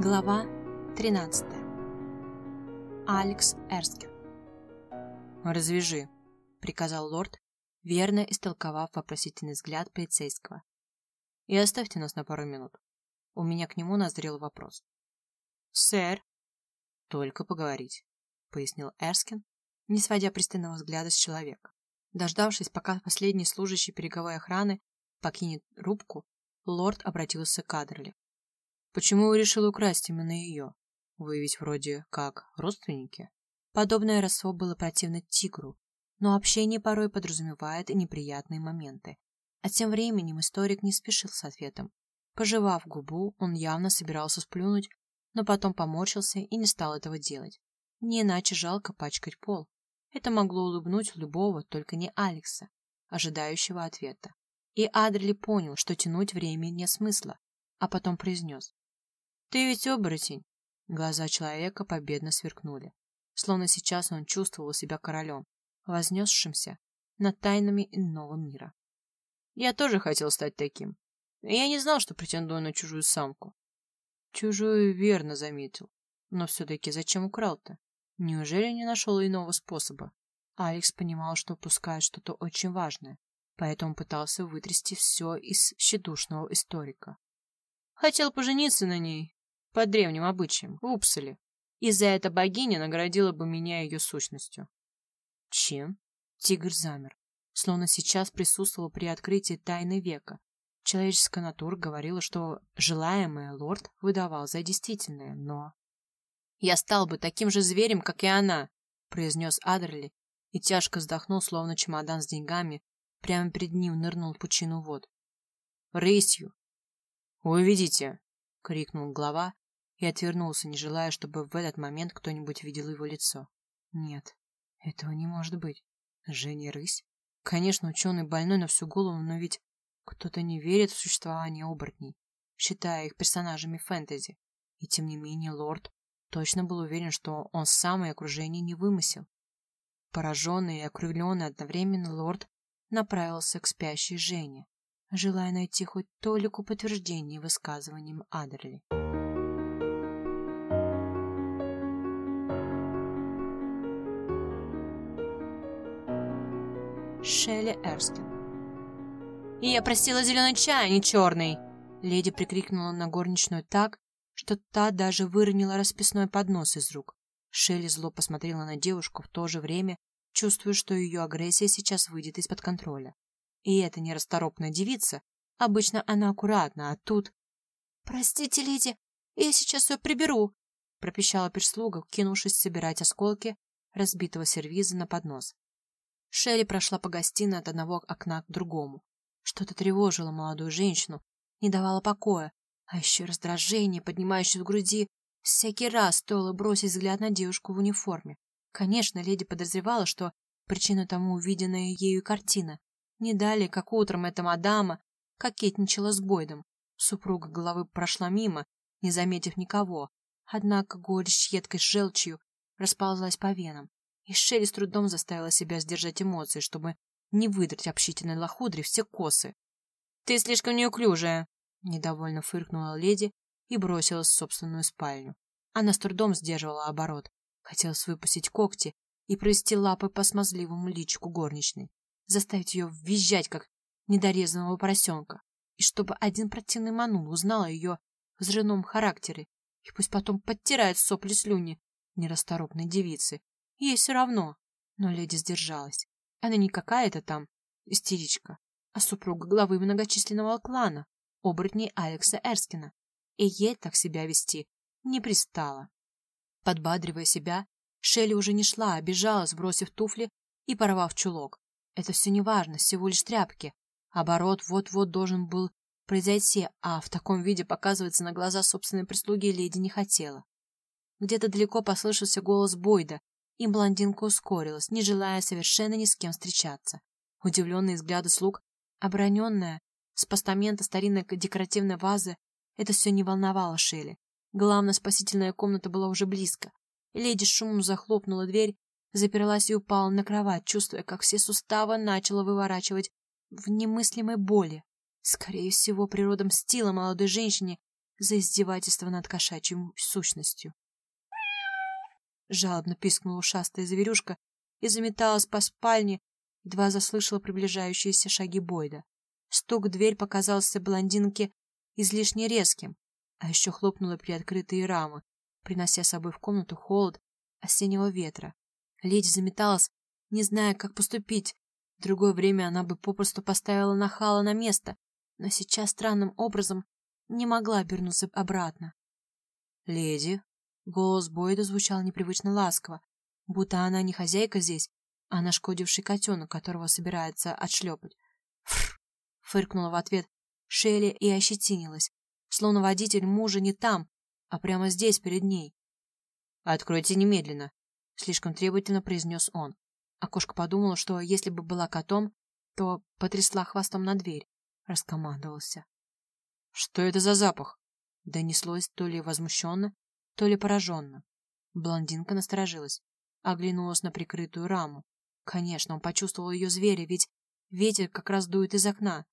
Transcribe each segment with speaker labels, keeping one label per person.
Speaker 1: Глава 13. Алекс Эрскин.
Speaker 2: «Развяжи», — приказал лорд, верно истолковав вопросительный взгляд полицейского. «И оставьте нас на пару минут. У меня к нему назрел вопрос».
Speaker 1: «Сэр?»
Speaker 2: «Только поговорить», — пояснил Эрскин, не сводя пристального взгляда с человека. Дождавшись, пока последний служащий береговой охраны покинет рубку, лорд обратился к Адерли. Почему вы решили украсть именно ее? Вы ведь вроде как родственники.
Speaker 1: Подобное родство было противно тигру, но общение порой подразумевает и неприятные моменты. А тем временем историк не спешил с ответом. Пожевав губу, он явно собирался сплюнуть, но потом поморщился и не стал этого делать. Не иначе жалко пачкать пол. Это могло улыбнуть любого, только не Алекса, ожидающего ответа. И Адрели понял, что тянуть время нет смысла, а потом произнес. «Ты ведь оборотень!» Глаза человека победно сверкнули, словно сейчас он чувствовал себя королем, вознесшимся над тайнами иного мира. «Я тоже хотел стать таким. Я не знал, что претендую на чужую самку». «Чужую верно заметил. Но все-таки зачем украл-то? Неужели не нашел иного способа?» Алекс понимал, что упускает что-то очень важное, поэтому пытался вытрясти все из щедушного историка. Хотел пожениться на ней, по древним обычаям, в Упсале. И за это богиня наградила бы меня ее сущностью. Чем? Тигр замер, словно сейчас присутствовал при открытии тайны века. Человеческая натура говорила, что желаемое лорд выдавал за действительное, но... «Я стал бы таким же зверем, как и она», — произнес Адерли и тяжко вздохнул, словно чемодан с деньгами, прямо перед ним нырнул пучину вод. «Рысью!» «Уведите!» — крикнул глава и отвернулся, не желая, чтобы в этот момент кто-нибудь видел его лицо. Нет, этого не может быть. Женя Рысь? Конечно, ученый больной на всю голову, но ведь кто-то не верит в существование оборотней, считая их персонажами фэнтези. И тем не менее лорд точно был уверен, что он сам и окружение не вымысел. Пораженный и окрыленный одновременно лорд направился к спящей Жене, желая найти хоть толику подтверждения высказываниям Адерли. Шелли Эрскин. «И я просила зеленый чай, а не черный!» Леди прикрикнула на горничную так, что та даже выронила расписной поднос из рук. Шелли зло посмотрела на девушку в то же время, чувствуя, что ее агрессия сейчас выйдет из-под контроля. И эта нерасторопная девица, обычно она аккуратна, а тут... «Простите, леди, я сейчас все приберу», — пропищала прислуга, кинувшись собирать осколки разбитого сервиза на поднос. Шелли прошла по гостиной от одного окна к другому. Что-то тревожило молодую женщину, не давало покоя, а еще раздражение, поднимающее в груди. Всякий раз стоило бросить взгляд на девушку в униформе. Конечно, леди подозревала, что причина тому увиденная ею картина. Не далее, как утром эта мадама кокетничала с Бойдом. Супруга головы прошла мимо, не заметив никого. Однако горечь едкой желчью расползлась по венам и Шерри с трудом заставила себя сдержать эмоции, чтобы не выдрать общительной лохудре все косы. «Ты слишком неуклюжая!» — недовольно фыркнула леди и бросилась в собственную спальню. Она с трудом сдерживала оборот. Хотелось выпустить когти и провести лапы по смазливому личику горничной, заставить ее визжать, как недорезанного поросенка, и чтобы один противный манул узнал о ее взрывном характере, и пусть потом подтирает сопли слюни нерасторопной девицы, Ей все равно. Но леди сдержалась. Она не какая-то там истеричка, а супруга главы многочисленного клана, оборотней Алекса Эрскина. И ей так себя вести не пристало. Подбадривая себя, Шелли уже не шла, а бежала, сбросив туфли и порвав чулок. Это все не важно, всего лишь тряпки. Оборот вот-вот должен был произойти, а в таком виде показываться на глаза собственной прислуги леди не хотела. Где-то далеко послышался голос Бойда, и блондинка ускорилась, не желая совершенно ни с кем встречаться. Удивленные взгляды слуг, обороненная с постамента старинной декоративной вазы, это все не волновало Шелли. Главная спасительная комната была уже близко. Леди шумом захлопнула дверь, заперлась и упала на кровать, чувствуя, как все суставы начало выворачивать в немыслимой боли. Скорее всего, природа мстила молодой женщине
Speaker 2: за издевательство над кошачьей сущностью. Жалобно пискнула ушастая зверюшка и заметалась по спальне, едва заслышала приближающиеся шаги Бойда. Стук в дверь показался блондинке излишне резким, а еще хлопнула приоткрытые рамы, принося с собой в комнату холод осеннего ветра. Леди заметалась, не зная, как поступить. В другое время она бы попросту поставила нахала на место, но сейчас странным образом не могла обернуться обратно. «Леди!» — голос Бойда звучал непривычно ласково, будто она не хозяйка здесь, а нашкодивший котенок, которого собирается отшлепать. «Фррр!» — фыркнула в ответ Шелли и ощетинилась, словно водитель мужа не там, а прямо здесь, перед ней. «Откройте немедленно», — слишком требовательно произнес он. А кошка подумала, что если бы была котом, то потрясла хвостом на дверь. Раскомандовался. «Что это за запах?» Донеслось то ли возмущенно, то ли пораженно. Блондинка насторожилась, оглянулась на прикрытую раму. Конечно, он почувствовал ее зверя, ведь ветер как раз дует из окна.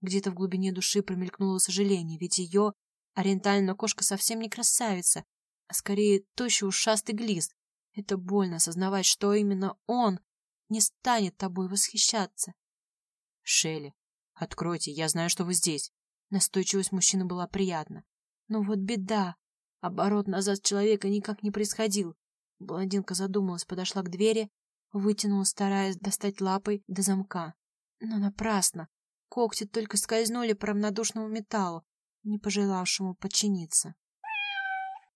Speaker 2: Где-то в глубине души промелькнуло сожаление, ведь ее ориентальная кошка совсем не красавица, а скорее тощий ушастый глист. Это больно осознавать, что именно он не станет тобой восхищаться. Шелли, откройте, я знаю, что вы здесь. Настойчивость мужчины была приятна. Но вот беда. Оборот назад человека никак не происходил. Блондинка задумалась, подошла к двери, вытянула, стараясь достать лапой до замка. Но напрасно. Когти только скользнули по равнодушному металлу, не пожелавшему подчиниться.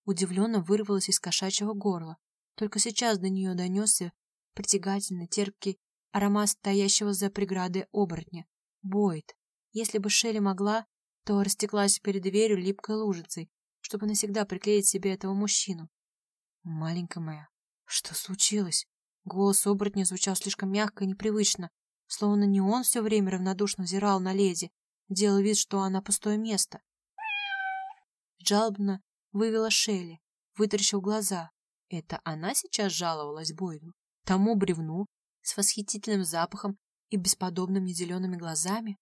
Speaker 2: Удивленно вырвалась из кошачьего горла. Только сейчас до нее донесся притягательный, терпкий аромат стоящего за преградой оборотня. Бойд. Если бы Шелли могла, то растеклась перед дверью липкой лужицей, чтобы навсегда приклеить себе этого мужчину. «Маленькая моя, что случилось?» Голос оборотня звучал слишком мягко и непривычно, словно не он все время равнодушно взирал на леди, делал вид, что она пустое место. Жалобно вывела Шелли, вытаращив глаза. Это она сейчас жаловалась Бойду? Тому бревну с восхитительным запахом и бесподобными зелеными глазами?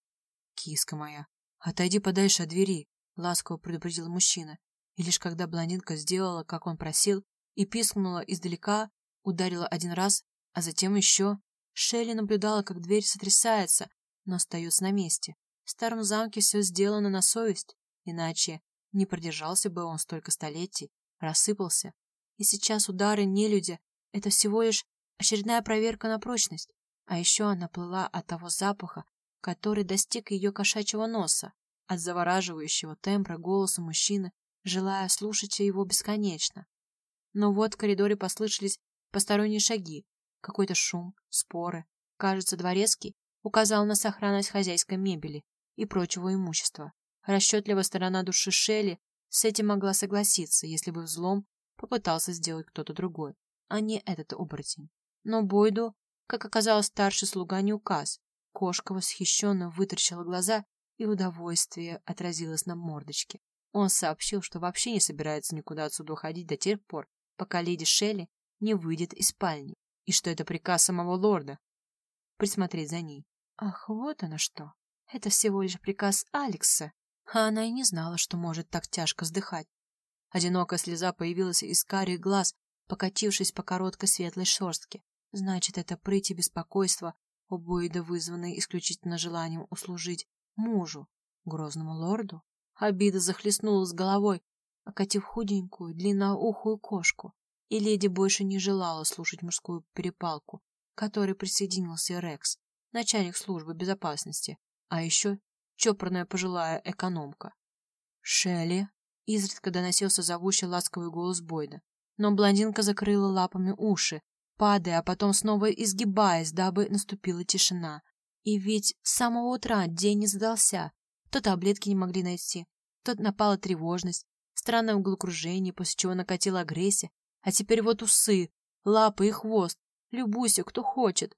Speaker 2: Киска моя, отойди подальше от двери, ласково предупредил мужчина. И лишь когда блондинка сделала, как он просил, и пискнула издалека, ударила один раз, а затем еще, Шелли наблюдала, как дверь сотрясается, но остается на месте. В старом замке все сделано на совесть, иначе не продержался бы он столько столетий, рассыпался. И сейчас удары нелюдя — это всего лишь очередная проверка на прочность. А еще она плыла от того запаха, который достиг ее кошачьего носа, от завораживающего тембра голоса мужчины, желая слушать его бесконечно. Но вот в коридоре послышались посторонние шаги, какой-то шум, споры. Кажется, дворецкий указал на сохранность хозяйской мебели и прочего имущества. Расчетливая сторона души Шелли с этим могла согласиться, если бы взлом попытался сделать кто-то другой, а не этот оборотень. Но Бойду, как оказалось, старший слуга не указ. Кошка восхищенно вытаращила глаза, и удовольствие отразилось на мордочке. Он сообщил, что вообще не собирается никуда отсюда уходить до тех пор, пока леди Шелли не выйдет из спальни, и что это приказ самого лорда присмотреть за ней. Ах, вот оно что. Это всего лишь приказ Алекса, а она и не знала, что может так тяжко вздыхать. Одинокая слеза появилась из карих глаз, покатившись по короткой светлой шерстке. Значит, это прыть и беспокойство, обоида вызванные исключительно желанием услужить мужу, грозному лорду. Обида захлестнула с головой, окатив худенькую, длинноухую кошку, и леди больше не желала слушать мужскую перепалку, к которой присоединился Рекс, начальник службы безопасности, а еще чопорная пожилая экономка. «Шелли!» — изредка доносился зовущий ласковый голос Бойда. Но блондинка закрыла лапами уши, падая, а потом снова изгибаясь, дабы наступила тишина. И ведь с самого утра день не задался. То таблетки не могли найти, то напала тревожность, странное углокружение, после чего накатила агрессия, а теперь вот усы, лапы и хвост. Любуйся, кто хочет.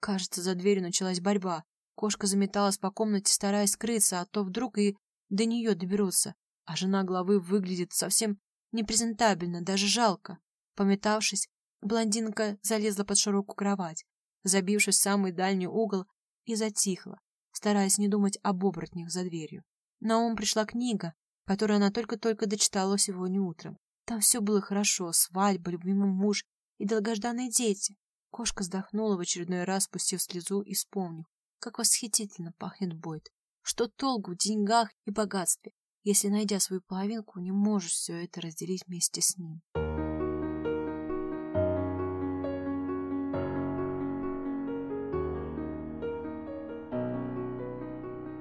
Speaker 2: Кажется, за дверью началась борьба. Кошка заметалась по комнате, стараясь скрыться, а то вдруг и до нее доберутся. А жена главы выглядит совсем непрезентабельно, даже жалко. Пометавшись, блондинка залезла под широкую кровать, забившись в самый дальний угол, и затихла, стараясь не думать об оборотнях за дверью. На ум пришла книга, которое она только-только дочитала сегодня утром. Там все было хорошо, свадьба, любимый муж и долгожданные дети. Кошка вздохнула в очередной раз, спустив слезу и вспомнив, как восхитительно пахнет Бойд. Что толку в деньгах и богатстве, если, найдя свою половинку, не можешь все это разделить вместе с ним.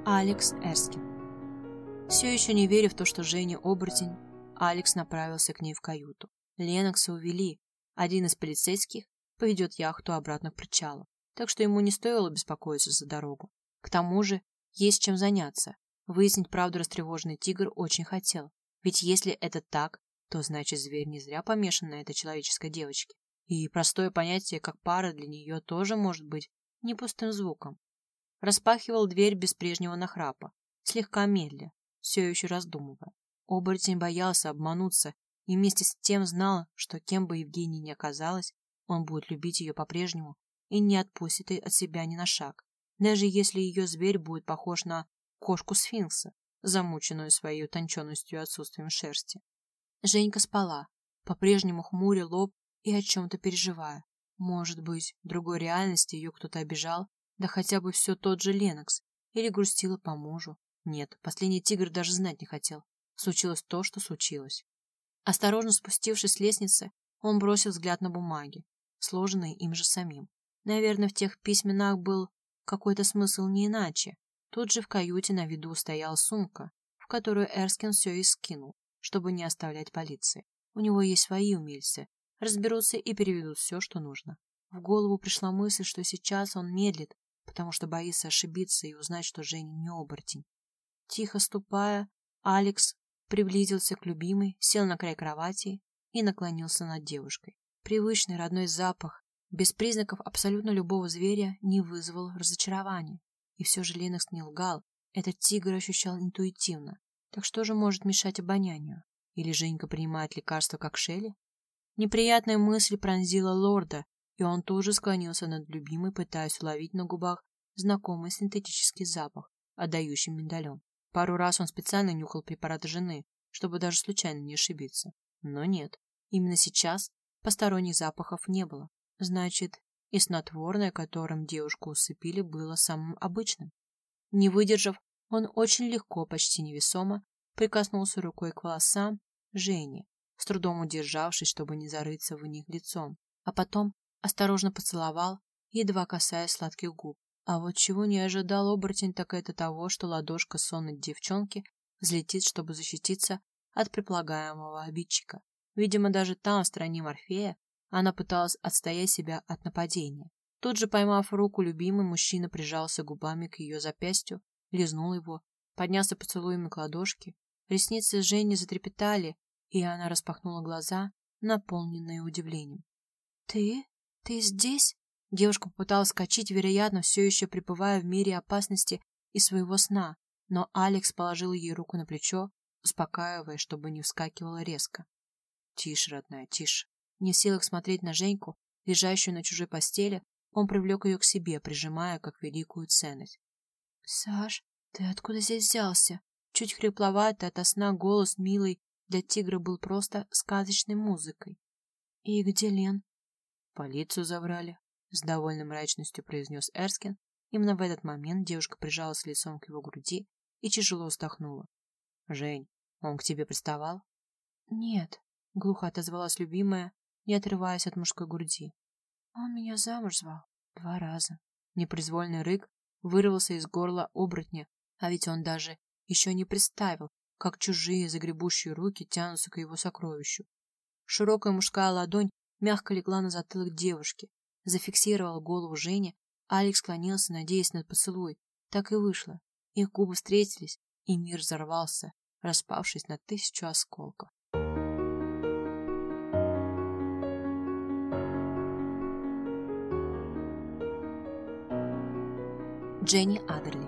Speaker 2: Алекс Эрскин Все еще не веря в то, что Женя оборотень, Алекс направился к ней в каюту. Ленокса увели. Один из полицейских поведет яхту обратно к причалу, так что ему не стоило беспокоиться за дорогу. К тому же есть чем заняться. Выяснить правду растревоженный тигр очень хотел. Ведь если это так, то значит зверь не зря помешан на этой человеческой девочке. И простое понятие, как пара, для нее тоже может быть не пустым звуком. Распахивал дверь без прежнего нахрапа, слегка медля, все еще раздумывая. Оборотень боялся обмануться и вместе с тем знал, что кем бы Евгений ни оказалась, он будет любить ее по-прежнему и не отпустит от себя ни на шаг, даже если ее зверь будет похож на кошку-сфинкса, замученную своей утонченностью и отсутствием шерсти. Женька спала, по-прежнему хмуря лоб и о чем-то переживая. Может быть, в другой реальности ее кто-то обижал да хотя бы все тот же Ленокс. Или грустила по мужу. Нет, последний тигр даже знать не хотел. Случилось то, что случилось. Осторожно спустившись с лестницы, он бросил взгляд на бумаги, сложенные им же самим. Наверное, в тех письменах был какой-то смысл не иначе. Тут же в каюте на виду стояла сумка, в которую Эрскин все и скинул, чтобы не оставлять полиции. У него есть свои умельцы, разберутся и переведут все, что нужно. В голову пришла мысль, что сейчас он медлит, потому что боится ошибиться и узнать, что Женя не оборотень. Тихо ступая, Алекс приблизился к любимой, сел на край кровати и наклонился над девушкой. Привычный родной запах, без признаков абсолютно любого зверя, не вызвал разочарования. И все же Ленокс не лгал, этот тигр ощущал интуитивно. Так что же может мешать обонянию? Или Женька принимает лекарство как Шелли? Неприятная мысль пронзила лорда, и он тоже склонился над любимой, пытаясь уловить на губах знакомый синтетический запах, отдающий миндалем. Пару раз он специально нюхал препараты жены, чтобы даже случайно не ошибиться. Но нет, именно сейчас посторонних запахов не было. Значит, и снотворное, которым девушку усыпили, было самым обычным. Не выдержав, он очень легко, почти невесомо, прикоснулся рукой к волосам Жени, с трудом удержавшись, чтобы не зарыться в них лицом, а потом осторожно поцеловал, едва касаясь сладких губ. А вот чего не ожидал оборотень, так это того, что ладошка сонной девчонки взлетит, чтобы защититься от предполагаемого обидчика. Видимо, даже там, в стране Морфея, она пыталась отстоять себя от нападения. Тут же, поймав руку любимый, мужчина прижался губами к ее запястью, лизнул его, поднялся поцелуями к ладошке. Ресницы Жени затрепетали, и она распахнула глаза, наполненные удивлением. — Ты? «Ты здесь?» Девушка попыталась скачать, вероятно, все еще пребывая в мире опасности и своего сна, но Алекс положил ей руку на плечо, успокаивая, чтобы не вскакивала резко. «Тише, родная, тише». Не в силах смотреть на Женьку, лежащую на чужой постели, он привлек ее к себе, прижимая как великую ценность. «Саш, ты откуда здесь взялся?» Чуть хрипловатый ото сна голос милый для тигра был просто сказочной музыкой. «И где Лен?» Полицию забрали, с довольной мрачностью произнес Эрскин. Именно в этот момент девушка прижалась лицом к его груди и тяжело вздохнула. Жень, он к тебе приставал? Нет, глухо отозвалась любимая, не отрываясь от мужской груди. Он меня замуж звал два раза. Непроизвольный рык вырвался из горла оборотня, а ведь он даже еще не представил, как чужие загребущие руки тянутся к его сокровищу. Широкая мужская ладонь мягко легла на затылок девушки, зафиксировала голову Жени, Алекс склонился, надеясь на поцелуй. Так и вышло. Их губы встретились, и мир взорвался, распавшись на тысячу осколков. Дженни Адерли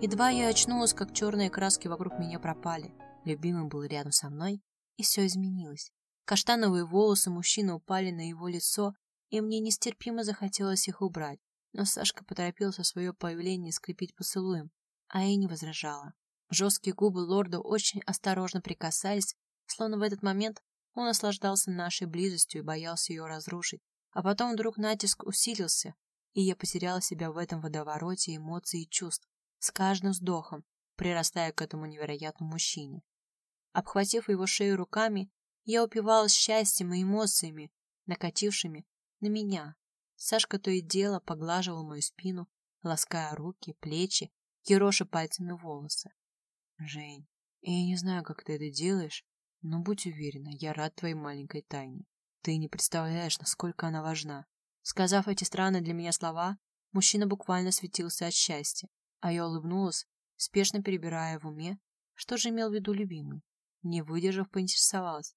Speaker 2: Едва я очнулась, как черные краски вокруг меня пропали. Любимый был рядом со мной, и все изменилось. Каштановые волосы мужчины упали на его лицо, и мне нестерпимо захотелось их убрать. Но Сашка поторопился свое появление скрепить поцелуем, а я не возражала.
Speaker 1: Жесткие губы лорда очень осторожно прикасались, словно в этот момент он наслаждался нашей близостью и боялся ее разрушить. А потом вдруг натиск усилился, и я потеряла себя в этом водовороте эмоций и чувств, с каждым вздохом, прирастая к этому невероятному мужчине. Обхватив его шею руками, я упивалась счастьем и эмоциями, накатившими на меня. Сашка то и дело поглаживал мою спину, лаская руки, плечи, ероша пальцами волосы. Жень, я не знаю, как ты это делаешь, но будь уверена, я рад твоей маленькой тайне. Ты не представляешь, насколько она важна. Сказав эти странные для меня слова, мужчина буквально светился от счастья, а я улыбнулась, спешно перебирая в уме, что же имел в виду любимый. Не выдержав, поинтересовалась.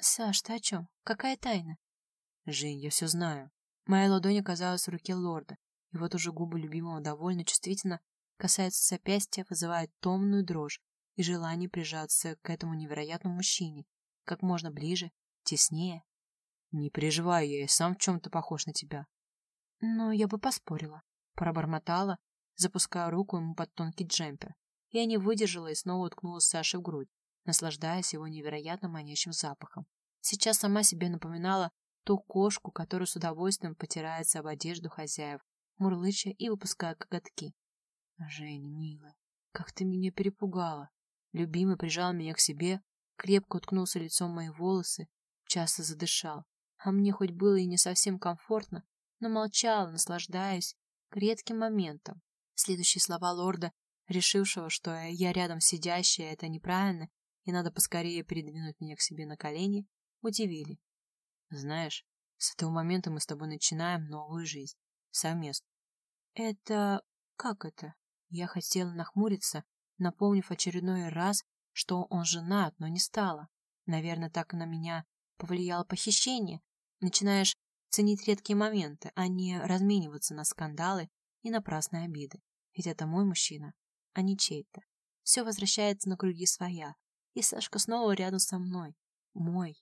Speaker 1: «Саш, ты о чем? Какая тайна?» «Жень, я все знаю». Моя ладонь оказалась в руке лорда, и вот уже губы любимого довольно чувствительно касается запястья, вызывает томную дрожь и желание прижаться к этому невероятному мужчине как можно ближе, теснее. Не переживай, я и сам в чем-то похож на тебя. Но я бы поспорила. Пробормотала, запуская руку ему под тонкий джемпер. Я не выдержала и снова уткнулась Саше в грудь, наслаждаясь его невероятно манящим запахом. Сейчас сама себе напоминала ту кошку, которая с удовольствием потирается об одежду хозяев, мурлыча и выпуская коготки. Женя, милая, как ты меня перепугала. Любимый прижал меня к себе, крепко уткнулся лицом в мои волосы, часто задышал. А мне хоть было и не совсем комфортно, но молчала, наслаждаясь редким моментом. Следующие слова лорда, решившего, что я рядом сидящая, это неправильно, и надо поскорее передвинуть меня к себе на колени, удивили. Знаешь, с этого момента мы с тобой начинаем новую жизнь. Совместно. Это... как это? Я хотела нахмуриться, напомнив очередной раз, что он женат, но не стала. Наверное, так на меня повлияло похищение. Начинаешь ценить редкие моменты, а не размениваться на скандалы и напрасные обиды. Ведь это мой мужчина, а не чей-то. Все возвращается на круги своя, и Сашка снова рядом со мной. Мой.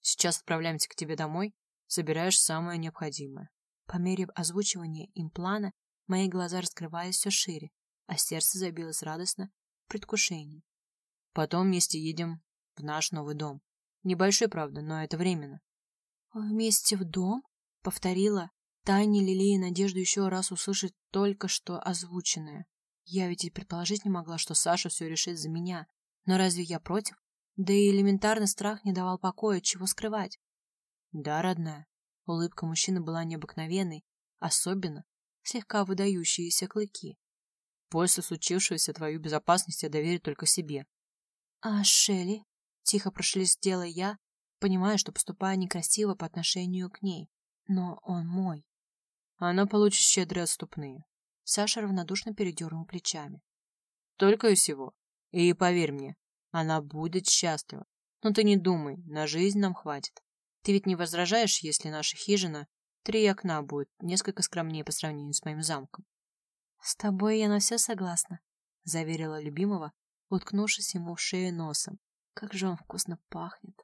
Speaker 1: Сейчас отправляемся к тебе домой, собираешь самое необходимое. По мере озвучивания им плана Мои глаза раскрывались все шире, а сердце забилось радостно в предвкушении. Потом вместе едем в наш новый дом. Небольшой, правда, но это временно. Вместе в дом? Повторила, тайне лелея надежду еще раз услышать только что озвученное. Я ведь и предположить не могла, что Саша все решит за меня. Но разве я против? Да и элементарный страх не давал покоя, чего скрывать. Да, родная. Улыбка мужчины была необыкновенной, особенно слегка выдающиеся клыки. После случившегося твою безопасность я доверю только себе. — А Шелли? — тихо прошелестела я, понимая, что поступаю некрасиво по отношению к ней. Но он мой. Она получит щедрые отступные. Саша равнодушно передернул плечами. Только и всего. И поверь мне, она будет счастлива. Но ты не думай, на жизнь нам хватит. Ты ведь не возражаешь, если наша хижина Три окна будет, несколько скромнее по сравнению с моим замком. — С тобой я на все согласна, — заверила любимого, уткнувшись ему в шею носом. Как же он вкусно пахнет.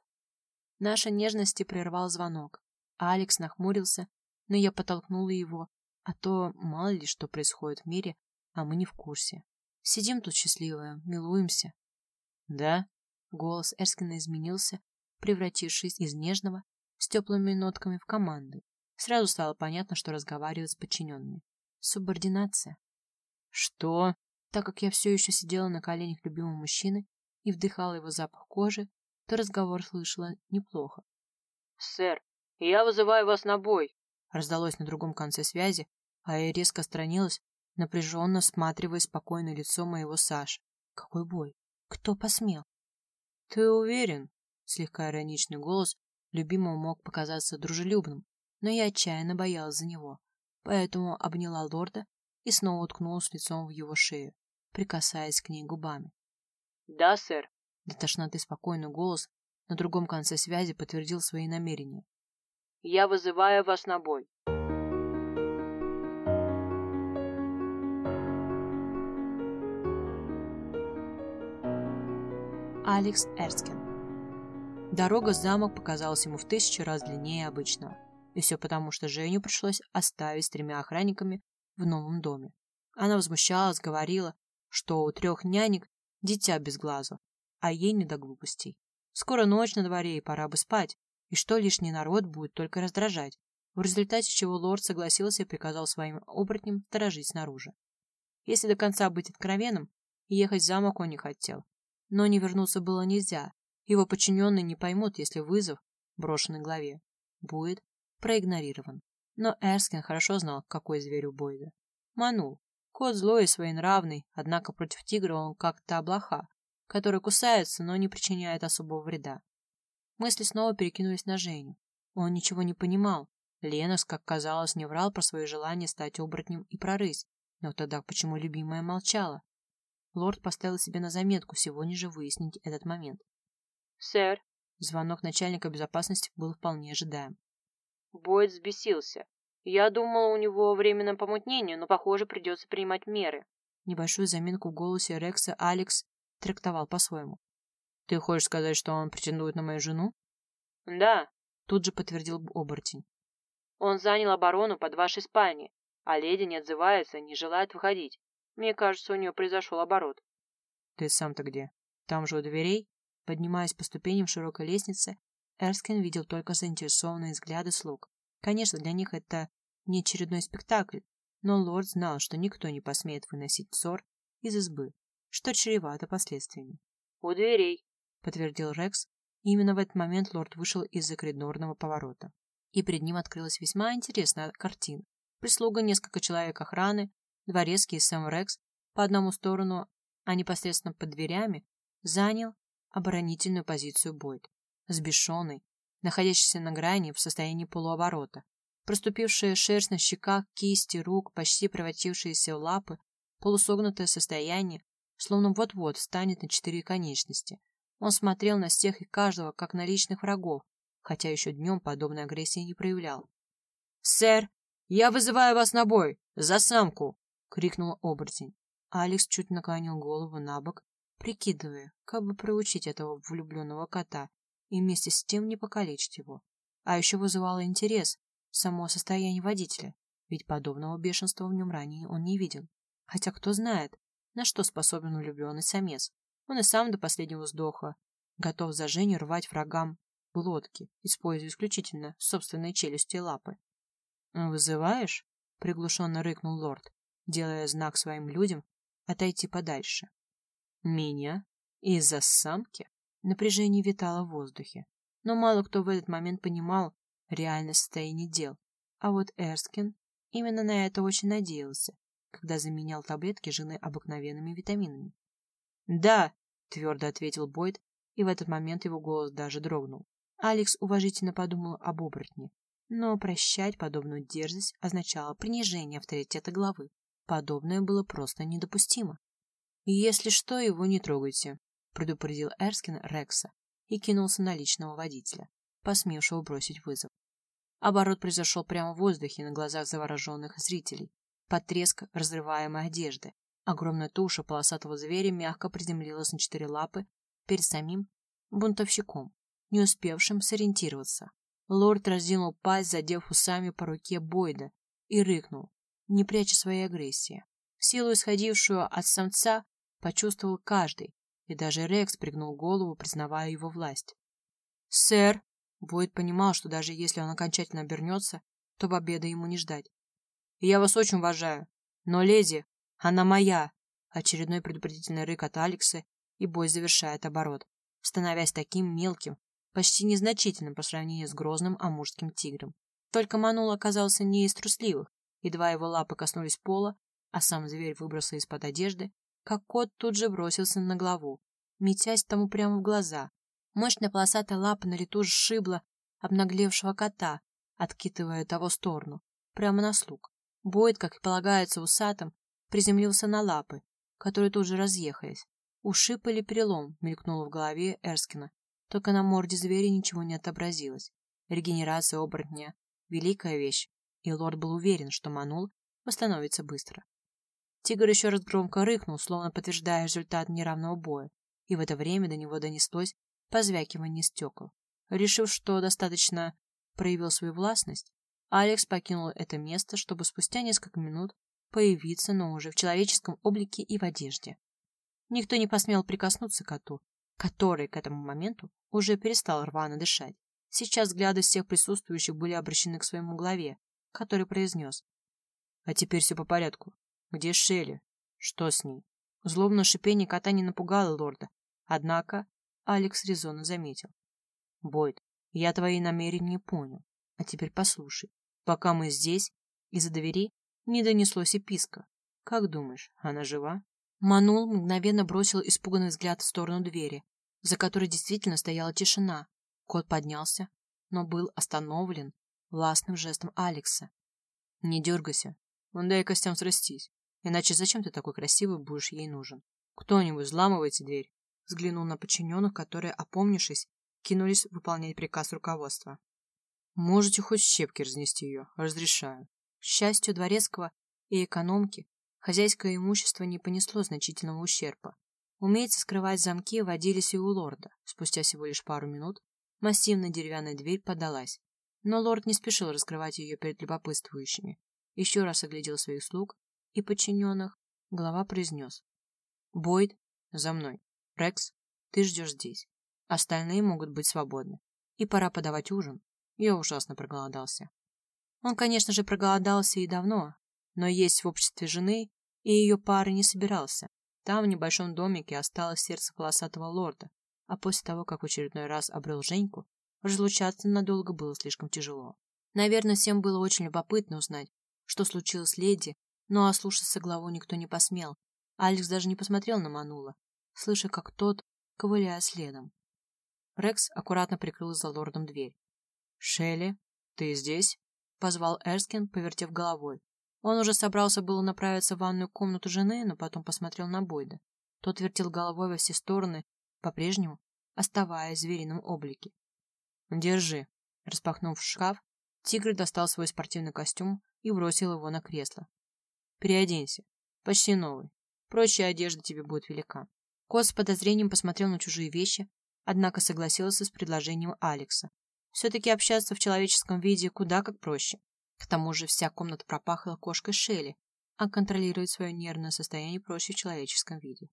Speaker 1: Наша нежности прервал звонок. Алекс нахмурился, но я подтолкнула его, а то мало ли что происходит в мире, а мы не в курсе. Сидим тут счастливые, милуемся. — Да? — голос Эрскина изменился, превратившись из нежного с теплыми нотками в команды. Сразу стало понятно, что разговаривает с подчиненными. Субординация. Что? Так как я все еще сидела на коленях любимого мужчины и вдыхала его запах кожи, то разговор слышала неплохо. «Сэр, я вызываю вас на бой!» Раздалось на другом конце связи, а я резко отстранилась, напряженно всматривая спокойное лицо моего Саши. «Какой бой? Кто посмел?» «Ты уверен?» Слегка ироничный голос любимого мог показаться дружелюбным, но я отчаянно боялась за него, поэтому обняла лорда и снова уткнулась лицом в его шею, прикасаясь к ней губами. «Да, сэр!» До тошноты спокойный голос на другом конце связи подтвердил свои намерения. «Я вызываю вас на бой!» Алекс Эрскин Дорога в замок показалась ему в тысячу раз длиннее обычного. И все потому, что Женю пришлось оставить с тремя охранниками в новом доме. Она возмущалась, говорила, что у трех нянек
Speaker 2: Дитя без глазу. А ей не до глупостей. Скоро ночь на дворе, и пора бы спать. И что лишний народ будет только раздражать. В результате чего лорд согласился и приказал своим оборотням сторожить снаружи. Если до конца быть откровенным, ехать в замок он не хотел. Но не вернуться было нельзя. Его подчиненные не поймут, если вызов, брошенный главе, будет проигнорирован. Но Эрскин хорошо знал, какой зверь у Бойда. Манул. Кот злой и своенравный, однако против тигра он как-то облаха, который кусается, но не причиняет особого вреда. Мысли снова перекинулись на Женю. Он ничего не понимал. Ленос, как казалось, не врал про свое желание стать оборотнем и прорыть. Но тогда почему любимая молчала? Лорд поставил себе на заметку сегодня же выяснить этот момент.
Speaker 3: «Сэр!»
Speaker 2: Звонок начальника безопасности был вполне ожидаем.
Speaker 3: Бойд взбесился. Я думала, у него временное помутнение, но, похоже, придется принимать меры.
Speaker 2: Небольшую заминку в голосе Рекса Алекс трактовал по-своему. «Ты хочешь сказать, что он претендует на мою жену?»
Speaker 3: «Да», —
Speaker 2: тут же подтвердил оборотень.
Speaker 3: «Он занял оборону под вашей спальней, а леди не отзывается, не желает выходить. Мне кажется, у нее произошел оборот».
Speaker 2: «Ты сам-то где? Там же у дверей?» Поднимаясь по ступеням широкой лестницы, Эрскин видел только заинтересованные взгляды слуг. Конечно, для них это не очередной спектакль, но лорд знал, что никто не посмеет выносить ссор из избы, что чревато последствиями.
Speaker 3: «У дверей», —
Speaker 2: подтвердил Рекс. И именно в этот момент лорд вышел из-за коридорного поворота. И перед ним открылась весьма интересная картина. Прислуга, несколько человек охраны, дворецкий и сам Рекс по одному сторону, а непосредственно под дверями, занял оборонительную позицию Бойд сбешенный, находящийся на грани в состоянии полуоборота. Проступившая шерсть на щеках, кисти, рук, почти превратившиеся в лапы, полусогнутое состояние, словно вот-вот встанет на четыре конечности. Он смотрел на всех и каждого, как на личных врагов, хотя еще днем подобной агрессии не проявлял. «Сэр, я вызываю вас на бой! За самку!» — крикнул оборотень. Алекс чуть наклонил голову на бок, прикидывая, как бы проучить этого влюбленного кота и вместе с тем не покалечить его. А еще вызывало интерес само состояние водителя, ведь подобного бешенства в нем ранее он не видел. Хотя кто знает, на что способен влюбленный самец. Он и сам до последнего вздоха готов за Женю рвать врагам глотки, используя исключительно собственные челюсти и лапы. «Вызываешь?» — приглушенно рыкнул лорд, делая знак своим людям отойти подальше. «Меня? Из-за самки?» Напряжение витало в воздухе. Но мало кто в этот момент понимал реальное состояние дел. А вот Эрскин именно на это очень надеялся, когда заменял таблетки жены обыкновенными витаминами. «Да», — твердо ответил Бойд, и в этот момент его голос даже дрогнул. Алекс уважительно подумал об оборотне, но прощать подобную дерзость означало принижение авторитета главы. Подобное было просто недопустимо. «Если что, его не трогайте», предупредил Эрскин Рекса и кинулся на личного водителя, посмевшего бросить вызов. Оборот произошел прямо в воздухе на глазах завороженных зрителей. Под треск разрываемой одежды. Огромная туша полосатого зверя мягко приземлилась на четыре лапы перед самим бунтовщиком, не успевшим сориентироваться. Лорд раздвинул пасть, задев усами по руке Бойда, и рыкнул, не пряча своей агрессии. Силу, исходившую от самца, почувствовал каждый, и даже Рекс пригнул голову, признавая его власть. «Сэр!» Бойд понимал, что даже если он окончательно обернется, то победы ему не ждать. «Я вас очень уважаю, но леди, она моя!» Очередной предупредительный рык от Алекса, и бой завершает оборот, становясь таким мелким, почти незначительным по сравнению с грозным амурским тигром. Только Манул оказался не из трусливых, едва его лапы коснулись пола, а сам зверь выбрался из-под одежды, как кот тут же бросился на главу, метясь тому прямо в глаза. Мощная полосатая лапа на лету сшибла обнаглевшего кота, откидывая того в сторону, прямо на слуг. Бойд, как и полагается усатым, приземлился на лапы, которые тут же разъехались. Ушиб или перелом мелькнуло в голове Эрскина, только на морде зверя ничего не отобразилось. Регенерация оборотня — великая вещь, и лорд был уверен, что Манул восстановится быстро. Тигр еще раз громко рыкнул, словно подтверждая результат неравного боя, и в это время до него донеслось позвякивание стекол. Решив, что достаточно проявил свою властность, Алекс покинул это место, чтобы спустя несколько минут появиться, но уже в человеческом облике и в одежде. Никто не посмел прикоснуться к коту, который к этому моменту уже перестал рвано дышать. Сейчас взгляды всех присутствующих были обращены к своему главе, который произнес. А теперь все по порядку. Где Шелли? Что с ней? Злобное шипение кота не напугало лорда. Однако Алекс резонно заметил. Бойд, я твои намерения понял. А теперь послушай. Пока мы здесь, из-за двери не донеслось и писка. Как думаешь, она жива? Манул мгновенно бросил испуганный взгляд в сторону двери, за которой действительно стояла тишина. Кот поднялся, но был остановлен властным жестом Алекса. Не дергайся, он дай костям срастись. Иначе зачем ты такой красивый будешь ей нужен? Кто-нибудь взламывайте дверь. Взглянул на подчиненных, которые, опомнившись, кинулись выполнять приказ руководства. Можете хоть щепки разнести ее, разрешаю. К счастью дворецкого и экономки, хозяйское имущество не понесло значительного ущерба. Умейцы скрывать замки водились и у лорда. Спустя всего лишь пару минут массивная деревянная дверь подалась. Но лорд не спешил раскрывать ее перед любопытствующими. Еще раз оглядел своих слуг и подчиненных. Глава произнес. «Бойд, за мной. Рекс, ты ждешь здесь. Остальные могут быть свободны. И пора подавать ужин. Я ужасно проголодался». Он, конечно же, проголодался и давно, но есть в обществе жены и ее пары не собирался. Там, в небольшом домике, осталось сердце полосатого лорда, а после того, как в очередной раз обрел Женьку, разлучаться надолго было слишком тяжело. Наверное, всем было очень любопытно узнать, что случилось с леди, но ослушаться главу никто не посмел. Алекс даже не посмотрел на Манула, слыша, как тот, ковыляя следом. Рекс аккуратно прикрыл за лордом дверь. «Шелли, ты здесь?» — позвал Эрскин, повертев головой. Он уже собрался было направиться в ванную комнату жены, но потом посмотрел на Бойда. Тот вертел головой во все стороны, по-прежнему оставаясь в зверином облике. «Держи». Распахнув шкаф, тигр достал свой спортивный костюм и бросил его на кресло. «Переоденься. Почти новый. Прочая одежда тебе будет велика». Кот с подозрением посмотрел на чужие вещи, однако согласился с предложением Алекса. Все-таки общаться в человеческом виде куда как проще. К тому же вся комната пропахла кошкой Шелли, а контролировать свое нервное состояние проще в человеческом виде.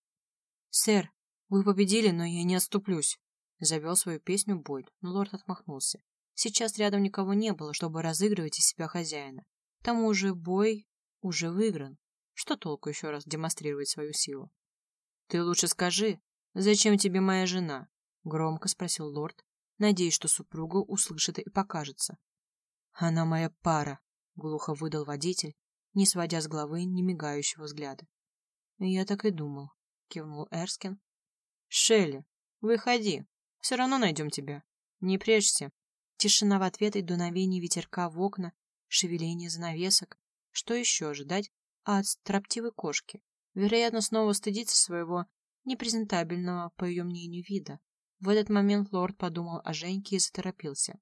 Speaker 2: «Сэр, вы победили, но я не отступлюсь», Завел свою песню Бойд, но лорд отмахнулся. Сейчас рядом никого не было, чтобы разыгрывать из себя хозяина. К тому же бой уже выигран. Что толку еще раз демонстрировать свою силу? — Ты лучше скажи, зачем тебе моя жена? — громко спросил лорд, надеясь, что супруга услышит и покажется. — Она моя пара, — глухо выдал водитель, не сводя с головы немигающего взгляда. — Я так и думал, — кивнул Эрскин. — Шелли, выходи, все равно найдем тебя. Не прячься. Тишина в ответ и дуновение ветерка в окна, шевеление занавесок. Что еще ожидать от строптивой кошки? Вероятно, снова стыдится своего непрезентабельного, по ее мнению, вида. В этот момент лорд подумал о Женьке и заторопился.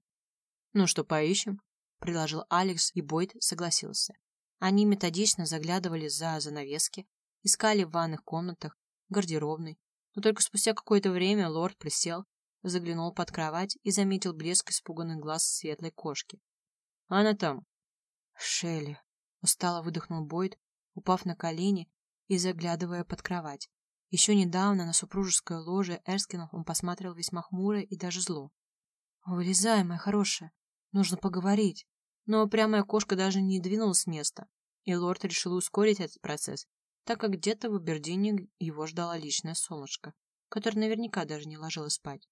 Speaker 2: «Ну что, поищем?» — предложил Алекс, и Бойд согласился. Они методично заглядывали за занавески, искали в ванных комнатах, гардеробной, но только спустя какое-то время лорд присел заглянул под кровать и заметил блеск испуганных глаз светлой кошки. «Она там!» «Шелли!» — устало выдохнул Бойд, упав на колени и заглядывая под кровать. Еще недавно на супружеское ложе Эрскинов он посмотрел весьма хмуро и даже зло. «Вылезай, моя хорошая, нужно поговорить». Но упрямая кошка даже не двинулась с места, и лорд решил ускорить этот процесс, так как где-то в Абердине его ждала личное солнышко, которое наверняка даже не ложилось спать.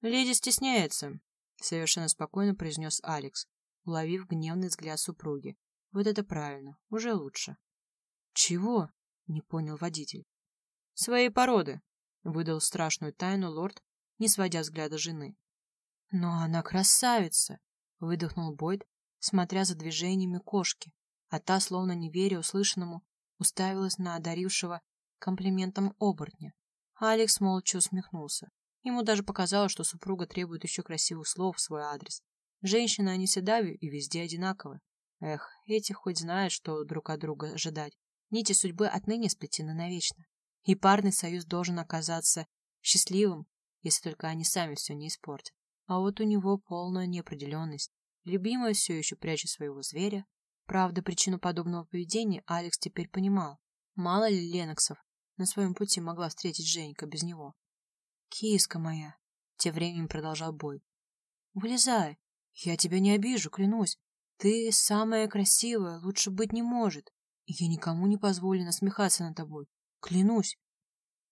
Speaker 2: «Леди стесняется», — совершенно спокойно произнес Алекс, уловив гневный взгляд супруги. «Вот это правильно, уже лучше». «Чего?» — не понял водитель. «Своей породы», — выдал страшную тайну лорд, не сводя взгляда жены. «Но она красавица!» — выдохнул Бойд, смотря за движениями кошки, а та, словно не веря услышанному, уставилась на одарившего комплиментом оборотня. Алекс молча усмехнулся. Ему даже показалось, что супруга требует еще красивых слов в свой адрес. Женщины, они всегда и везде одинаковы. Эх, эти хоть знают, что друг от друга ожидать. Нити судьбы отныне сплетены навечно. И парный союз должен оказаться счастливым, если только они сами все не испортят. А вот у него полная неопределенность. Любимая все еще прячет своего зверя. Правда, причину подобного поведения Алекс теперь понимал. Мало ли Леноксов на своем пути могла встретить Женька без него. «Киска моя!» — тем временем продолжал бой. «Вылезай! Я тебя не обижу, клянусь. Ты самая красивая, лучше быть не может. Я никому не позволю насмехаться над тобой. Клянусь!»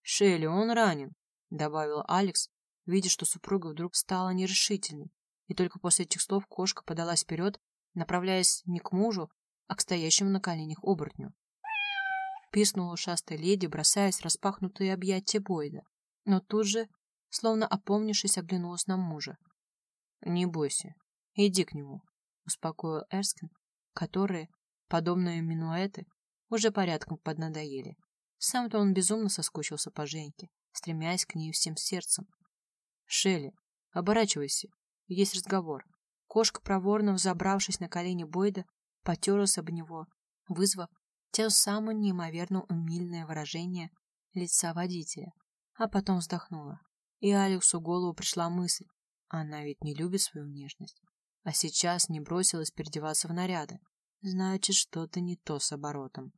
Speaker 3: «Шелли, он ранен!»
Speaker 2: — добавил Алекс, видя, что супруга вдруг стала нерешительной. И только после этих слов кошка подалась вперед, направляясь не к мужу, а к стоящему на коленях оборотню. Писнула ушастая леди, бросаясь в распахнутые объятия Бойда, но тут же, словно опомнившись, оглянулась на мужа. «Не бойся, иди к нему», — успокоил Эрскин, которые, подобные минуэты, уже порядком поднадоели. Сам-то он безумно соскучился по Женьке, стремясь к ней всем сердцем. «Шелли, оборачивайся, есть разговор». Кошка, проворно взобравшись на колени Бойда, потерлась об него, вызвав тем самым неимоверно умильное выражение лица водителя, а потом вздохнула. И Алексу в голову пришла мысль, она ведь не любит свою внешность, а сейчас не бросилась переодеваться в наряды. Значит, что-то не то с оборотом.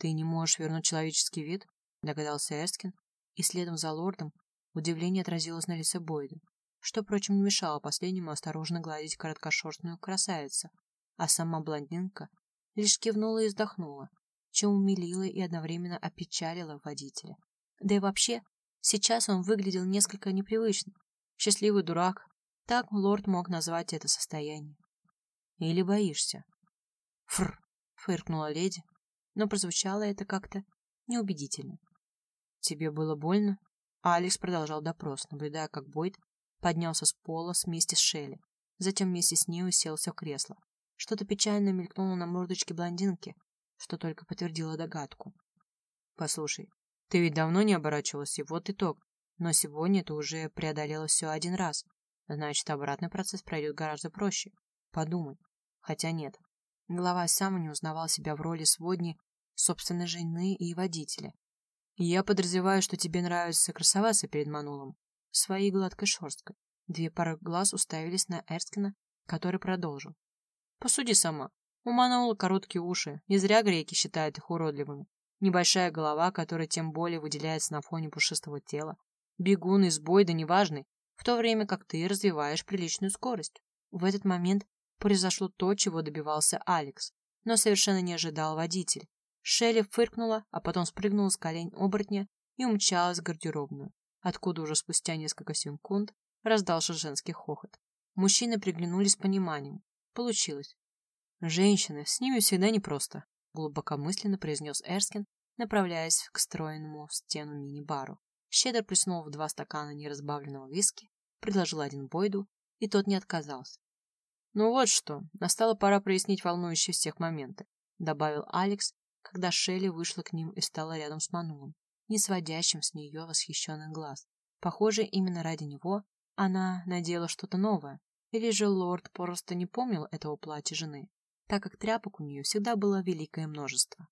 Speaker 2: Ты не можешь вернуть человеческий вид? Догадался Эрскин, и следом за лордом удивление отразилось на лице Бойда, что, впрочем, не мешало последнему осторожно гладить короткошерстную красавицу, а сама блондинка лишь кивнула и вздохнула, чем умилила и одновременно опечалила водителя. Да и вообще, сейчас он выглядел несколько непривычно. Счастливый дурак. Так лорд мог назвать это состояние. Или боишься? Фр, фыркнула леди, но прозвучало это как-то неубедительно. Тебе было больно? А Алекс продолжал допрос, наблюдая, как Бойд поднялся с пола вместе с Шелли, затем вместе с ней уселся в кресло. Что-то печально мелькнуло на мордочке блондинки, что только подтвердило догадку. Послушай, ты ведь давно не оборачивалась, и вот итог. Но сегодня ты уже преодолела все один раз. Значит, обратный процесс пройдет гораздо проще. Подумай. Хотя нет. Глава сам не узнавал себя в роли сводни собственной жены и водителя. Я подразумеваю, что тебе нравится красоваться перед Манулом. Своей гладкой шерсткой. Две пары глаз уставились на Эрскина, который продолжил. Посуди сама. У Маноула короткие уши, не зря греки считают их уродливыми. Небольшая голова, которая тем более выделяется на фоне пушистого тела. Бегун, избой, да неважный, в то время как ты развиваешь приличную скорость. В этот момент произошло то, чего добивался Алекс, но совершенно не ожидал водитель. Шелли фыркнула, а потом спрыгнула с колен оборотня и умчалась в гардеробную, откуда уже спустя несколько секунд раздался женский хохот. Мужчины приглянулись с пониманием. Получилось. Женщины, с ними всегда непросто, глубокомысленно произнес Эрскин, направляясь к встроенному в стену мини-бару. Щедро плеснул в два стакана неразбавленного виски, предложил один Бойду, и тот не отказался. «Ну вот что, настала пора прояснить волнующие всех моменты», добавил Алекс, когда Шелли вышла к ним и стала рядом с Манулом, не сводящим с нее восхищенный глаз. Похоже, именно ради него она надела что-то новое, или же лорд просто не помнил этого платья жены, так как тряпок у нее всегда было великое множество.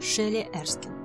Speaker 2: Шелли Эрскин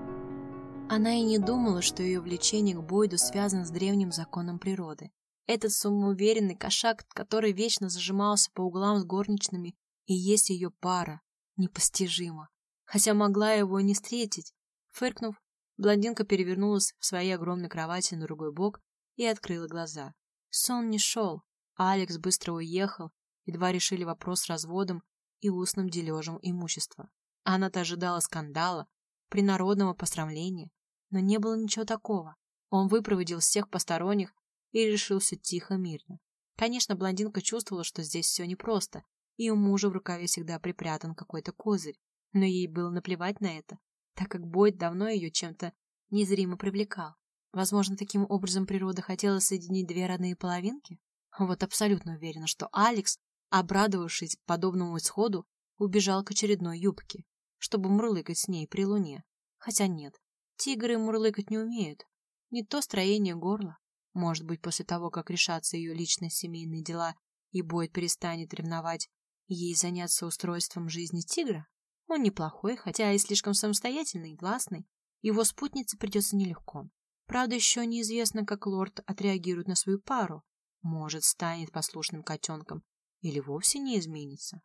Speaker 2: Она и не думала, что ее влечение к Бойду связано с древним законом природы. Этот самоуверенный кошак, который вечно зажимался по углам с горничными, и есть ее пара, непостижимо хотя могла его не встретить. Фыркнув, блондинка перевернулась в своей огромной кровати на другой бок и открыла глаза. Сон не шел, Алекс быстро уехал, едва решили вопрос с разводом и устным дележем имущества. Она-то ожидала скандала, принародного посрамления, но не было ничего такого. Он выпроводил всех посторонних и решился тихо-мирно. Конечно, блондинка чувствовала, что здесь все непросто, и у мужа в рукаве всегда припрятан какой-то козырь но ей было наплевать на это, так как Бойд давно ее чем-то незримо привлекал. Возможно, таким образом природа хотела соединить две родные половинки? Вот абсолютно уверена, что Алекс, обрадовавшись подобному исходу, убежал к очередной юбке, чтобы мурлыкать с ней при луне. Хотя нет, тигры мурлыкать не умеют. Не то строение горла. Может быть, после того, как решатся ее личные семейные дела, и Бойд перестанет ревновать, ей заняться устройством жизни тигра? Он неплохой, хотя и слишком самостоятельный и властный. Его спутнице придется нелегко. Правда, еще неизвестно, как лорд отреагирует на свою пару. Может, станет послушным котенком или вовсе не изменится.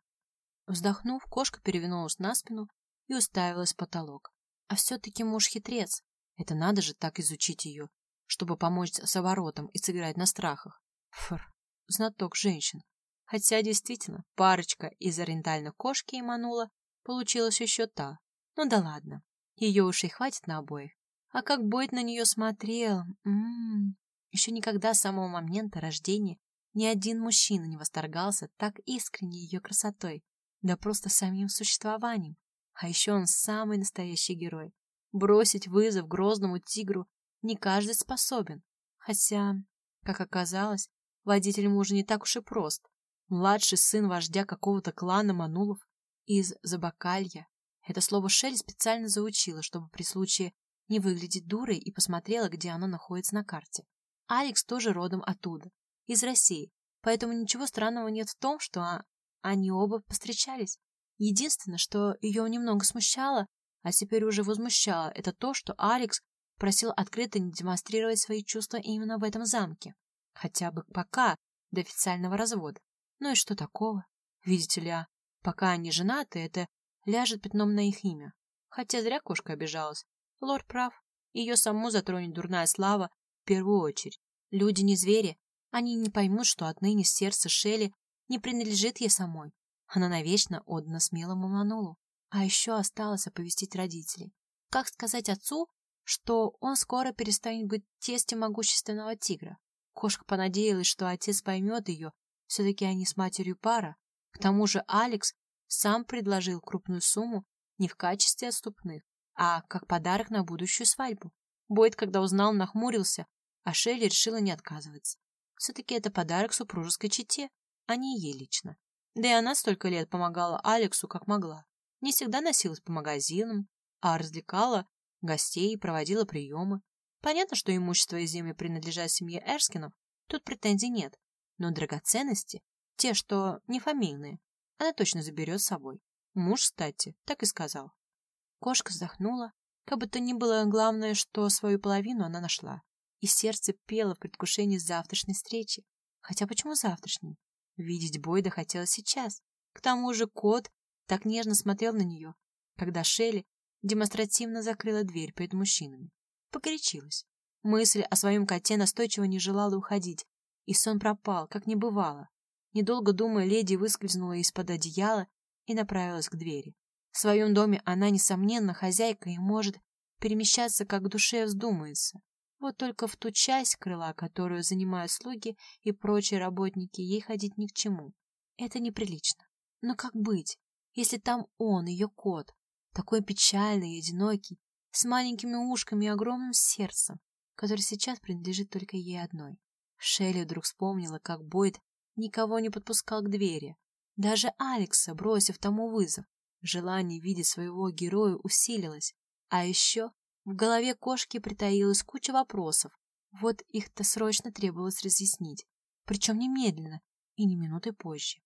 Speaker 2: Вздохнув, кошка перевернулась на спину и уставилась в потолок. А все-таки муж хитрец. Это надо же так изучить ее, чтобы помочь с оборотом и сыграть на страхах. Фр, знаток женщин. Хотя действительно, парочка из ориентальных кошки и манула получилась еще та. Ну да ладно, ее и хватит на обоих. А как Бойд на нее смотрел, м м-м. -м. еще никогда с самого момента рождения ни один мужчина не восторгался так искренне ее красотой, да просто самим существованием. А еще он самый настоящий герой. Бросить вызов грозному тигру не каждый способен. Хотя, как оказалось, водитель мужа не так уж и прост. Младший сын вождя какого-то клана Манулов из Забакалья. Это слово Шелли специально заучила, чтобы при случае не выглядеть дурой и посмотрела, где оно находится на карте. Алекс тоже родом оттуда, из России, поэтому ничего странного нет в том, что они оба повстречались. Единственное, что ее немного смущало, а теперь уже возмущало, это то, что Алекс просил открыто не демонстрировать свои чувства именно в этом замке. Хотя бы пока, до официального развода. Ну и что такого? Видите ли, а пока они женаты, это ляжет пятном на их имя. Хотя зря кошка обижалась. Лорд прав. Ее саму затронет дурная слава в первую очередь. Люди не звери. Они не поймут, что отныне сердце Шелли не принадлежит ей самой. Она навечно отдана смелому Манулу. А еще осталось оповестить родителей. Как сказать отцу, что он скоро перестанет быть тестем могущественного тигра? Кошка понадеялась, что отец поймет ее. Все-таки они с матерью пара. К тому же Алекс сам предложил крупную сумму не в качестве отступных, а как подарок на будущую свадьбу. Бойд, когда узнал, нахмурился, а Шелли решила не отказываться. Все-таки это подарок супружеской чете, а не ей лично. Да и она столько лет помогала Алексу, как могла. Не всегда носилась по магазинам, а развлекала гостей и проводила приемы. Понятно, что имущество и земли принадлежат семье Эрскинов, тут претензий нет, но драгоценности, те, что не фамильные, она точно заберет с собой. Муж, кстати, так и сказал. Кошка вздохнула, как бы то ни было главное, что свою половину она нашла. И сердце пело в предвкушении завтрашней встречи. Хотя почему завтрашней? Видеть Бойда хотелось сейчас. К тому же кот так нежно смотрел на нее, когда Шелли демонстративно закрыла дверь перед мужчинами. Погорячилась. Мысль о своем коте настойчиво не желала уходить, и сон пропал, как не бывало. Недолго думая, леди выскользнула из-под одеяла и направилась к двери. В своем доме она, несомненно, хозяйка и может перемещаться, как душе вздумается. Вот только в ту часть крыла, которую занимают слуги и прочие работники, ей ходить ни к чему. Это неприлично. Но как быть, если там он, ее кот, такой печальный и одинокий, с маленькими ушками и огромным сердцем, который сейчас принадлежит только ей одной? Шелли вдруг вспомнила, как Бойд никого не подпускал к двери. Даже Алекса, бросив тому вызов. Желание видеть своего героя усилилось. А еще в голове кошки притаилась куча вопросов. Вот их-то срочно требовалось разъяснить. Причем немедленно и не минуты позже.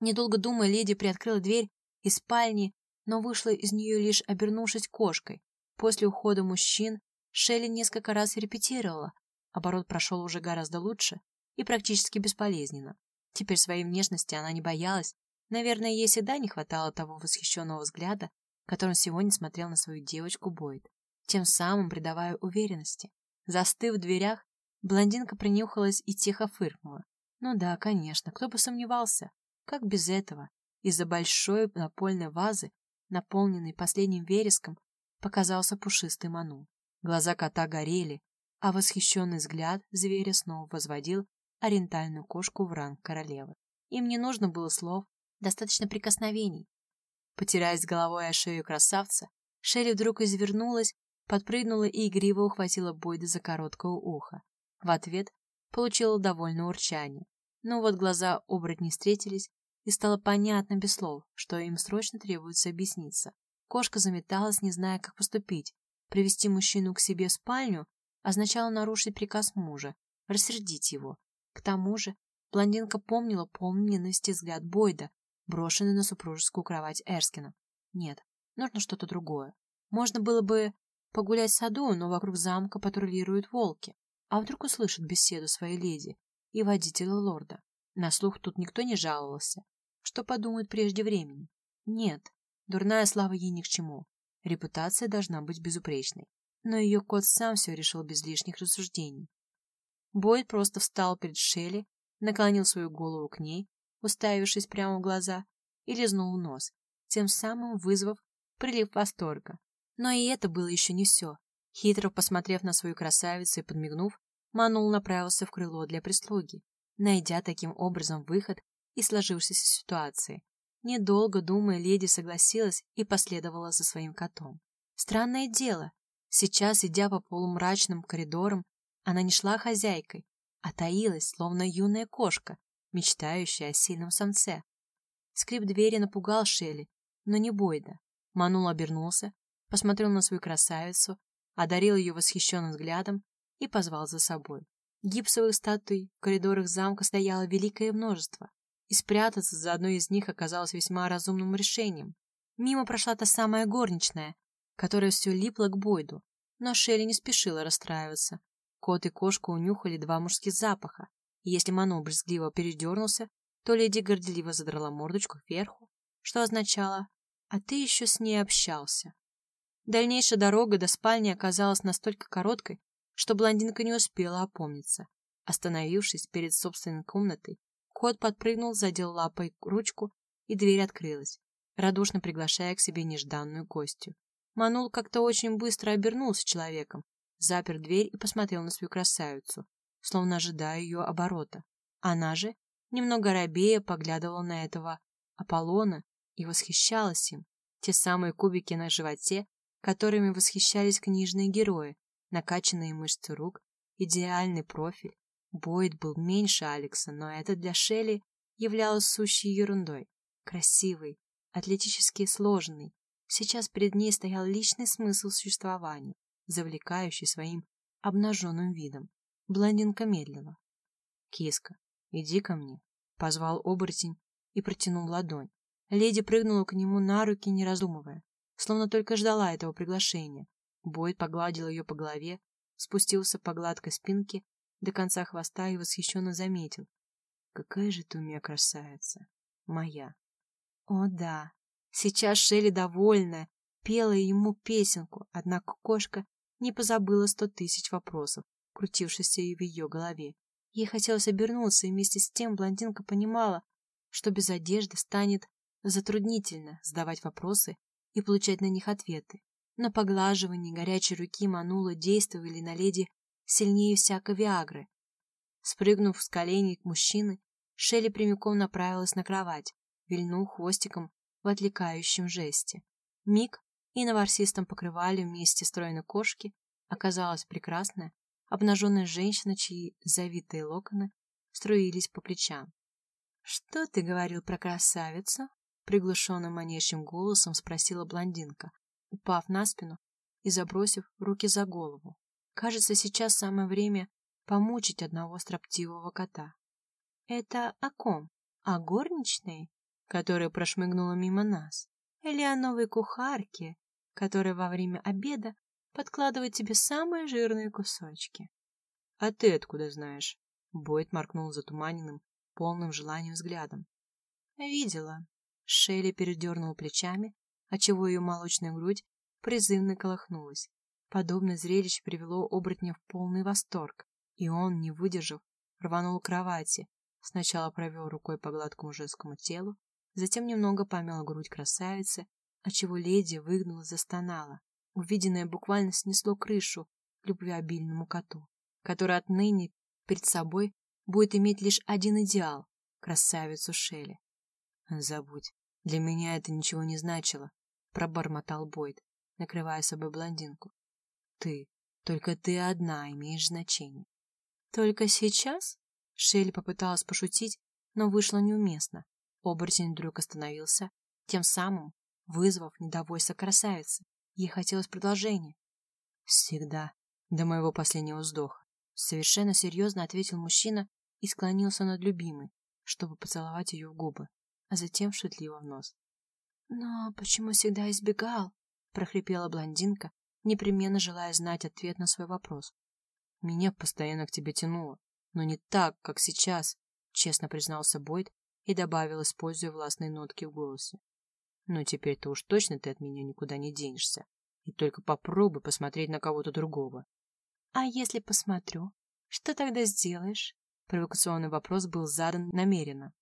Speaker 2: Недолго думая, леди приоткрыла дверь из спальни, но вышла из нее лишь обернувшись кошкой. После ухода мужчин Шелли несколько раз репетировала. Оборот прошел уже гораздо лучше и практически бесполезненно. Теперь своей внешности она не боялась. Наверное, ей всегда не хватало того восхищенного взгляда, которым сегодня смотрел на свою девочку Бойд тем самым придавая уверенности. Застыв в дверях, блондинка принюхалась и тихо фыркнула. Ну да, конечно, кто бы сомневался. Как без этого? Из-за большой напольной вазы, наполненной последним вереском, показался пушистый ману. Глаза кота горели, а восхищенный взгляд зверя снова возводил ориентальную кошку в ранг королевы. Им не нужно было слов, достаточно прикосновений. Потираясь головой о шею красавца, Шелли вдруг извернулась подпрыгнула и игриво ухватила Бойда за короткое ухо. В ответ получила довольное урчание. Но вот глаза оборотней встретились, и стало понятно без слов, что им срочно требуется объясниться. Кошка заметалась, не зная, как поступить. Привести мужчину к себе в спальню означало нарушить приказ мужа, рассердить его. К тому же блондинка помнила полный ненависти взгляд Бойда, брошенный на супружескую кровать Эрскина. Нет, нужно что-то другое. Можно было бы Погулять в саду, но вокруг замка патрулируют волки. А вдруг услышат беседу своей леди и водителя лорда? На слух тут никто не жаловался. Что подумают прежде времени? Нет, дурная слава ей ни к чему. Репутация должна быть безупречной. Но ее кот сам все решил без лишних рассуждений. Бойд просто встал перед Шелли, наклонил свою голову к ней, уставившись прямо в глаза, и лизнул в нос, тем самым вызвав прилив восторга. Но и это было еще не все. Хитро посмотрев на свою красавицу и подмигнув, Манул направился в крыло для прислуги, найдя таким образом выход из сложившейся ситуации. Недолго думая, леди согласилась и последовала за своим котом. Странное дело, сейчас, идя по полумрачным коридорам, она не шла хозяйкой, а таилась, словно юная кошка, мечтающая о сильном самце. Скрип двери напугал Шелли, но не Бойда. Манул обернулся, посмотрел на свою красавицу, одарил ее восхищенным взглядом и позвал за собой. Гипсовых статуй в коридорах замка стояло великое множество, и спрятаться за одной из них оказалось весьма разумным решением. Мимо прошла та самая горничная, которая все липла к Бойду, но Шелли не спешила расстраиваться. Кот и кошка унюхали два мужских запаха, и если Манул брезгливо передернулся, то леди горделиво задрала мордочку кверху, что означало «а ты еще с ней общался». Дальнейшая дорога до спальни оказалась настолько короткой, что блондинка не успела опомниться. Остановившись перед собственной комнатой, кот подпрыгнул, задел лапой ручку, и дверь открылась, радушно приглашая к себе нежданную гостью. Манул как-то очень быстро обернулся человеком, запер дверь и посмотрел на свою красавицу, словно ожидая ее оборота. Она же, немного робея, поглядывала на этого Аполлона и восхищалась им. Те самые кубики на животе, которыми восхищались книжные герои, накачанные мышцы рук, идеальный профиль. Бойд был меньше Алекса, но это для Шелли являлось сущей ерундой. Красивый, атлетически сложный. Сейчас перед ней стоял личный смысл существования, завлекающий своим обнаженным видом. Блондинка медлила. «Киска, иди ко мне», — позвал оборотень и протянул ладонь. Леди прыгнула к нему на руки, не раздумывая, словно только ждала этого приглашения. Бойд погладил ее по голове, спустился по гладкой спинке до конца хвоста и восхищенно заметил. «Какая же ты у меня красавица! Моя!» О да, сейчас Шелли довольная, пела ему песенку, однако кошка не позабыла сто тысяч вопросов, крутившихся и в ее голове. Ей хотелось обернуться, и вместе с тем блондинка понимала, что без одежды станет затруднительно задавать вопросы и получать на них ответы но поглаживание горячей руки мануло действовали на леди сильнее всякой виагры. Спрыгнув с коленей мужчины, Шелли прямиком направилась на кровать, вильнув хвостиком в отвлекающем жесте. Миг, и на ворсистом покрывале вместе стройной кошки оказалась прекрасная, обнаженная женщина, чьи завитые локоны струились по плечам. — Что ты говорил про красавицу? — приглушенным манящим голосом спросила блондинка, упав на спину и забросив руки за голову. Кажется, сейчас самое время помучить одного строптивого кота. Это о ком? О горничной, которая прошмыгнула мимо нас? Или о новой кухарке, которая во время обеда подкладывает тебе самые жирные кусочки? — А ты откуда знаешь? Бойд моркнул затуманенным, полным желанием взглядом. — Видела. Шелли передернула плечами, отчего ее молочная грудь призывно колыхнулась. Подобное зрелище привело оборотня в полный восторг, и он, не выдержав, рванул к кровати, сначала провел рукой по гладкому женскому телу, затем немного помял грудь красавицы, отчего леди выгнула, застонала. Увиденное буквально снесло крышу любвеобильному коту, который отныне перед собой будет иметь лишь один идеал — красавицу Шелли. Забудь, для меня это ничего не значило, пробормотал Бойд, накрывая собой блондинку. Ты, только ты одна имеешь значение. Только сейчас? Шелли попыталась пошутить, но вышло неуместно. Оборотень вдруг остановился, тем самым вызвав недовольство красавицы. Ей хотелось продолжения. Всегда, до моего последнего вздоха. Совершенно серьезно ответил мужчина и склонился над любимой, чтобы поцеловать ее в губы, а затем шутливо в нос. «Но почему всегда избегал?» — прохрипела блондинка, непременно желая знать ответ на свой вопрос. «Меня постоянно к тебе тянуло, но не так, как сейчас. честно признался Бойд и добавил, используя властные нотки в голосе. Ну, теперь-то уж точно ты от меня никуда не денешься. И только попробуй посмотреть на кого-то другого.
Speaker 1: А если посмотрю, что тогда сделаешь? Провокационный вопрос был задан намеренно.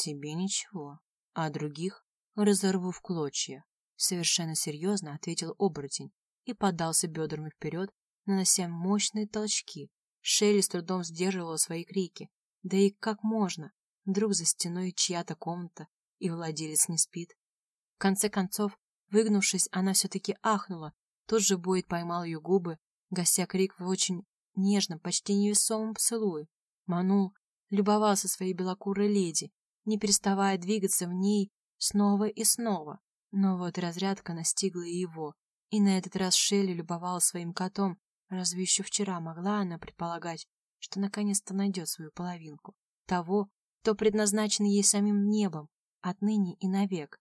Speaker 2: Тебе ничего, а других разорву в клочья. Совершенно серьезно ответил оборотень и подался бедрами вперед, нанося мощные толчки. Шелли с трудом сдерживала свои крики. Да и как можно? Вдруг за стеной чья-то комната, и владелец не спит. В конце концов, выгнувшись, она все-таки ахнула. Тут же Бойд поймал ее губы, гася крик в очень нежном, почти невесомом поцелуе. Манул любовался своей белокурой леди, не переставая двигаться в ней снова и снова. Но вот разрядка настигла и его, и на этот раз Шелли любовала своим котом. Разве еще вчера могла она предполагать, что наконец-то найдет свою половинку? Того, кто предназначен ей самим небом, отныне и навек.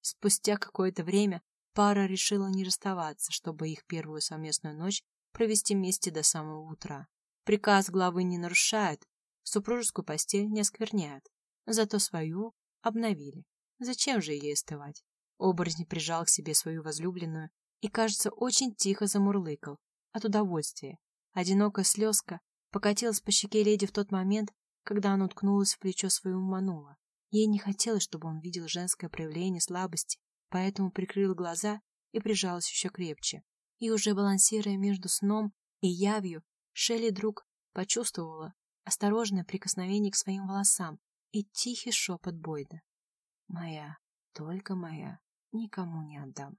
Speaker 2: Спустя какое-то время пара решила не расставаться, чтобы их первую совместную ночь провести вместе до самого утра. Приказ главы не нарушают, супружескую постель не оскверняют, зато свою обновили. Зачем же ей остывать? Оборотень прижал к себе свою возлюбленную и, кажется, очень тихо замурлыкал от удовольствия. Одинокая слезка покатилась по щеке леди в тот момент, когда она уткнулась в плечо своего манула. Ей не хотелось, чтобы он видел женское проявление слабости, поэтому прикрыла глаза и прижалась еще крепче. И уже балансируя между сном и явью, Шелли вдруг почувствовала осторожное прикосновение к своим волосам и тихий шепот Бойда. «Моя, только моя, никому не отдам».